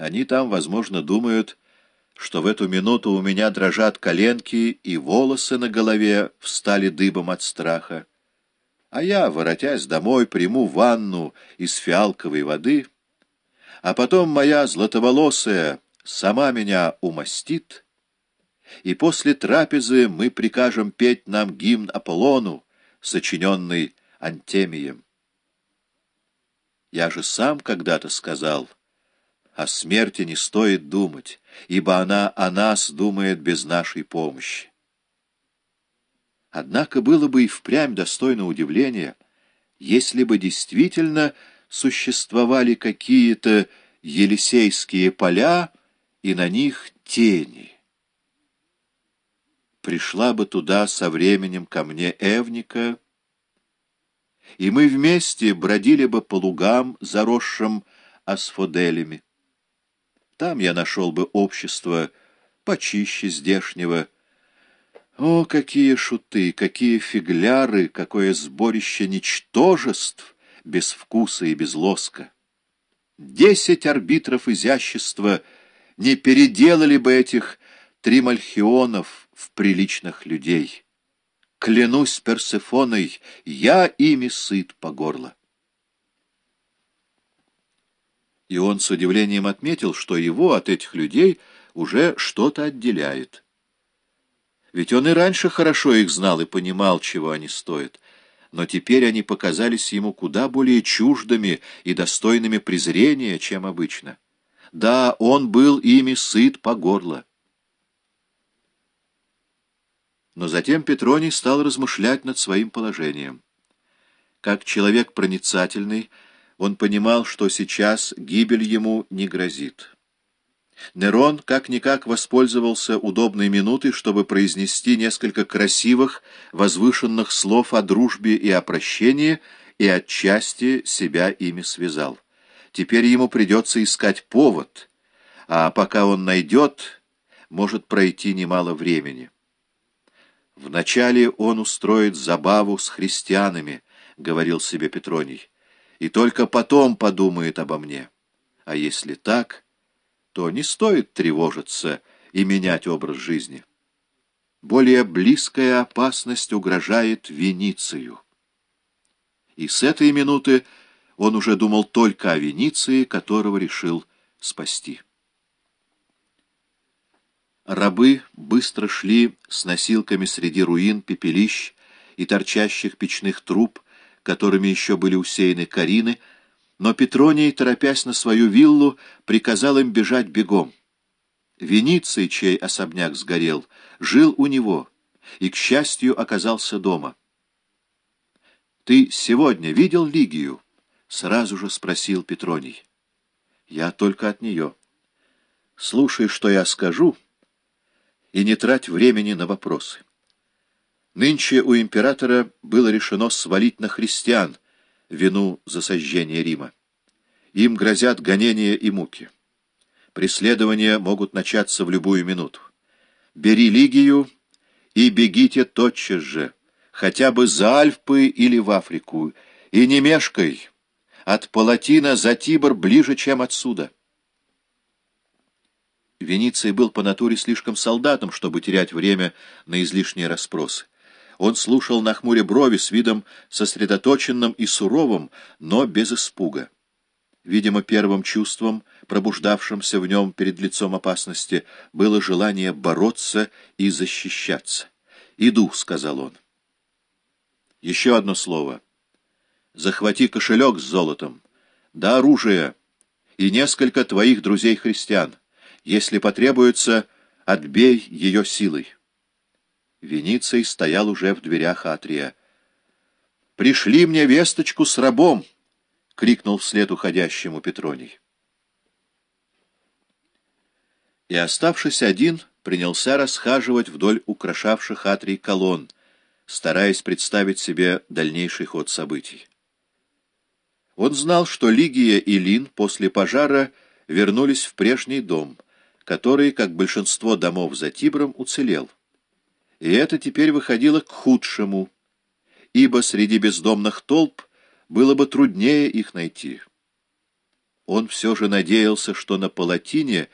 Они там, возможно, думают, что в эту минуту у меня дрожат коленки и волосы на голове встали дыбом от страха. А я, воротясь домой, приму ванну из фиалковой воды, а потом моя златоволосая сама меня умастит, и после трапезы мы прикажем петь нам гимн Аполлону, сочиненный Антемием. Я же сам когда-то сказал, о смерти не стоит думать, ибо она о нас думает без нашей помощи. Однако было бы и впрямь достойно удивления, если бы действительно существовали какие-то Елисейские поля и на них тени. Пришла бы туда со временем ко мне Эвника, и мы вместе бродили бы по лугам, заросшим асфоделями. Там я нашел бы общество почище здешнего. О, какие шуты, какие фигляры, какое сборище ничтожеств без вкуса и без лоска! Десять арбитров изящества не переделали бы этих тримальхионов в приличных людей. Клянусь Персефоной, я ими сыт по горло. И он с удивлением отметил, что его от этих людей уже что-то отделяет. Ведь он и раньше хорошо их знал и понимал, чего они стоят но теперь они показались ему куда более чуждыми и достойными презрения, чем обычно. Да, он был ими сыт по горло. Но затем Петроний стал размышлять над своим положением. Как человек проницательный, он понимал, что сейчас гибель ему не грозит. Нерон как-никак воспользовался удобной минутой, чтобы произнести несколько красивых, возвышенных слов о дружбе и о прощении, и отчасти себя ими связал. Теперь ему придется искать повод, а пока он найдет, может пройти немало времени. «Вначале он устроит забаву с христианами», — говорил себе Петроний, — «и только потом подумает обо мне. А если так...» то не стоит тревожиться и менять образ жизни. Более близкая опасность угрожает Веницию. И с этой минуты он уже думал только о Вениции, которого решил спасти. Рабы быстро шли с носилками среди руин, пепелищ и торчащих печных труб, которыми еще были усеяны карины, но Петроний, торопясь на свою виллу, приказал им бежать бегом. Вениций, чей особняк сгорел, жил у него и, к счастью, оказался дома. «Ты сегодня видел Лигию?» — сразу же спросил Петроний. «Я только от нее. Слушай, что я скажу, и не трать времени на вопросы. Нынче у императора было решено свалить на христиан — вину за сожжение Рима. Им грозят гонения и муки. Преследования могут начаться в любую минуту. Бери Лигию и бегите тотчас же, хотя бы за Альпы или в Африку, и не мешкай. От Палатина за Тибр ближе, чем отсюда. Вениций был по натуре слишком солдатом, чтобы терять время на излишние расспросы. Он слушал на хмуре брови с видом сосредоточенным и суровым, но без испуга. Видимо, первым чувством, пробуждавшимся в нем перед лицом опасности, было желание бороться и защищаться. «Иду», — сказал он. «Еще одно слово. Захвати кошелек с золотом, да оружие и несколько твоих друзей-христиан. Если потребуется, отбей ее силой». Вениций стоял уже в дверях Атрия. «Пришли мне весточку с рабом!» — крикнул вслед уходящему Петроний. И, оставшись один, принялся расхаживать вдоль украшавших Атрий колонн, стараясь представить себе дальнейший ход событий. Он знал, что Лигия и Лин после пожара вернулись в прежний дом, который, как большинство домов за Тибром, уцелел и это теперь выходило к худшему, ибо среди бездомных толп было бы труднее их найти. он все же надеялся, что на палатине